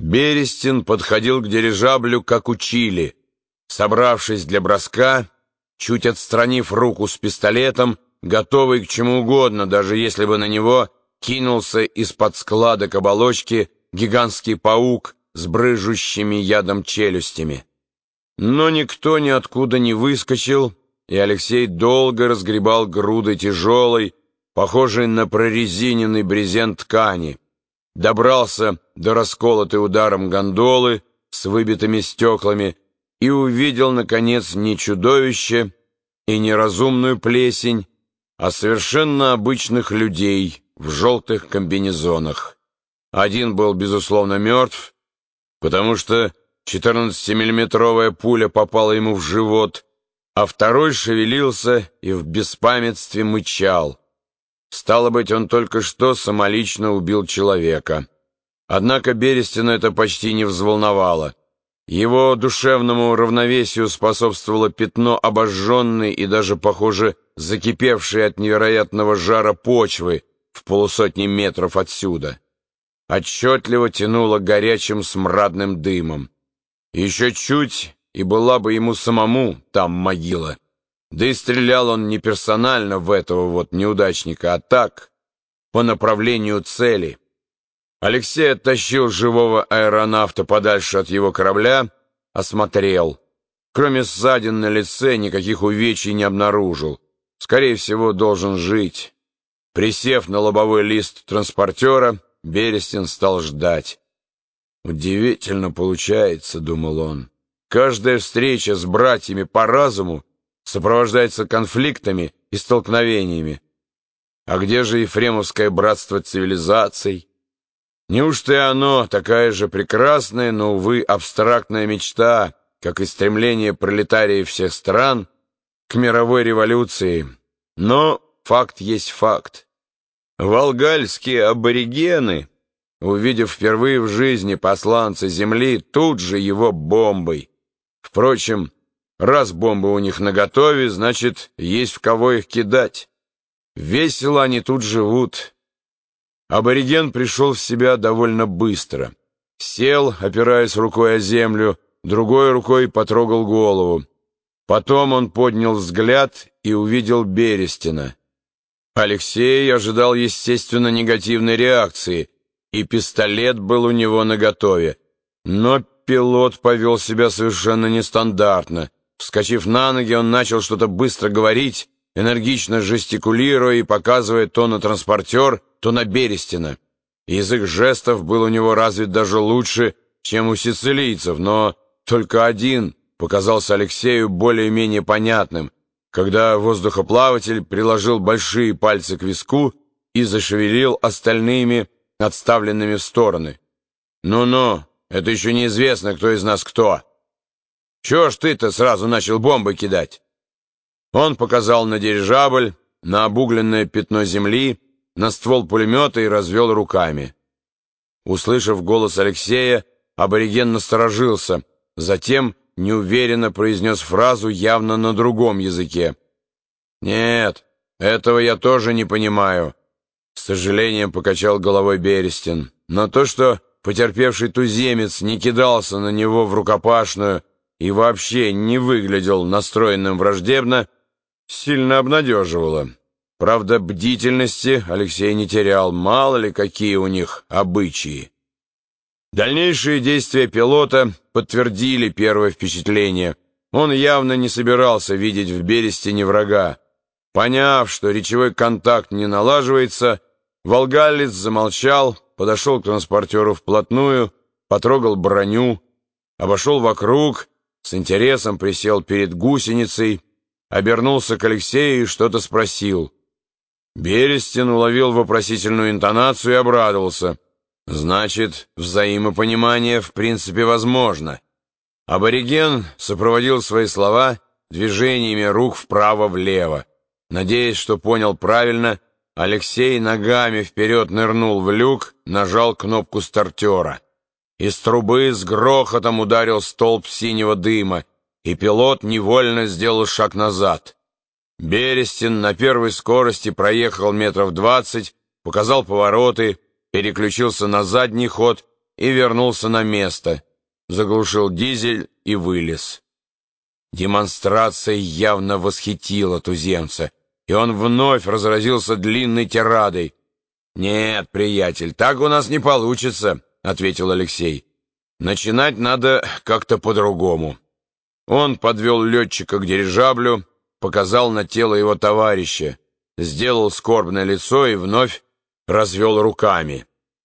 Берестин подходил к дирижаблю, как учили. Собравшись для броска, чуть отстранив руку с пистолетом, готовый к чему угодно, даже если бы на него кинулся из-под складок оболочки гигантский паук с брыжущими ядом челюстями. Но никто ниоткуда не выскочил, и Алексей долго разгребал грудой тяжелой, похожей на прорезиненный брезент ткани добрался до расколотой ударом гондолы с выбитыми стеклами и увидел, наконец, не чудовище и неразумную плесень, а совершенно обычных людей в желтых комбинезонах. Один был, безусловно, мертв, потому что 14-миллиметровая пуля попала ему в живот, а второй шевелился и в беспамятстве мычал. Стало быть, он только что самолично убил человека. Однако Берестина это почти не взволновало. Его душевному равновесию способствовало пятно обожженной и даже, похоже, закипевшей от невероятного жара почвы в полусотни метров отсюда. Отчетливо тянуло горячим смрадным дымом. Еще чуть, и была бы ему самому там могила. Да и стрелял он не персонально в этого вот неудачника, а так, по направлению цели. Алексей оттащил живого аэронавта подальше от его корабля, осмотрел. Кроме ссадин на лице, никаких увечий не обнаружил. Скорее всего, должен жить. Присев на лобовой лист транспортера, Берестин стал ждать. «Удивительно получается», — думал он. «Каждая встреча с братьями по разуму сопровождается конфликтами и столкновениями. А где же Ефремовское братство цивилизаций? Неужто и оно такая же прекрасная, но, увы, абстрактная мечта, как и стремление пролетариев всех стран к мировой революции? Но факт есть факт. Волгальские аборигены, увидев впервые в жизни посланца Земли, тут же его бомбой. Впрочем, Раз бомбы у них наготове, значит, есть в кого их кидать. Весело они тут живут. Абориген пришел в себя довольно быстро. Сел, опираясь рукой о землю, другой рукой потрогал голову. Потом он поднял взгляд и увидел Берестина. Алексей ожидал, естественно, негативной реакции, и пистолет был у него наготове. Но пилот повел себя совершенно нестандартно — Вскочив на ноги, он начал что-то быстро говорить, энергично жестикулируя и показывая то на транспортер, то на Берестина. Язык жестов был у него развит даже лучше, чем у сицилийцев, но только один показался Алексею более-менее понятным, когда воздухоплаватель приложил большие пальцы к виску и зашевелил остальными, отставленными в стороны. «Ну-ну, это еще неизвестно, кто из нас кто». Чего ж ты-то сразу начал бомбы кидать? Он показал на дирижабль, на обугленное пятно земли, на ствол пулемета и развел руками. Услышав голос Алексея, абориген насторожился, затем неуверенно произнес фразу явно на другом языке. «Нет, этого я тоже не понимаю», — с сожалением покачал головой Берестин. «Но то, что потерпевший туземец не кидался на него в рукопашную, и вообще не выглядел настроенным враждебно, сильно обнадеживало. Правда, бдительности Алексей не терял, мало ли какие у них обычаи. Дальнейшие действия пилота подтвердили первое впечатление. Он явно не собирался видеть в Берестине врага. Поняв, что речевой контакт не налаживается, Волгалец замолчал, подошел к транспортеру вплотную, потрогал броню, обошел вокруг с интересом присел перед гусеницей, обернулся к Алексею и что-то спросил. Берестин уловил вопросительную интонацию и обрадовался. Значит, взаимопонимание в принципе возможно. Абориген сопроводил свои слова движениями рук вправо-влево. Надеясь, что понял правильно, Алексей ногами вперед нырнул в люк, нажал кнопку стартера. Из трубы с грохотом ударил столб синего дыма, и пилот невольно сделал шаг назад. Берестин на первой скорости проехал метров двадцать, показал повороты, переключился на задний ход и вернулся на место, заглушил дизель и вылез. Демонстрация явно восхитила туземца, и он вновь разразился длинной тирадой. «Нет, приятель, так у нас не получится», — ответил Алексей. «Начинать надо как-то по-другому». Он подвел летчика к дирижаблю, показал на тело его товарища, сделал скорбное лицо и вновь развел руками.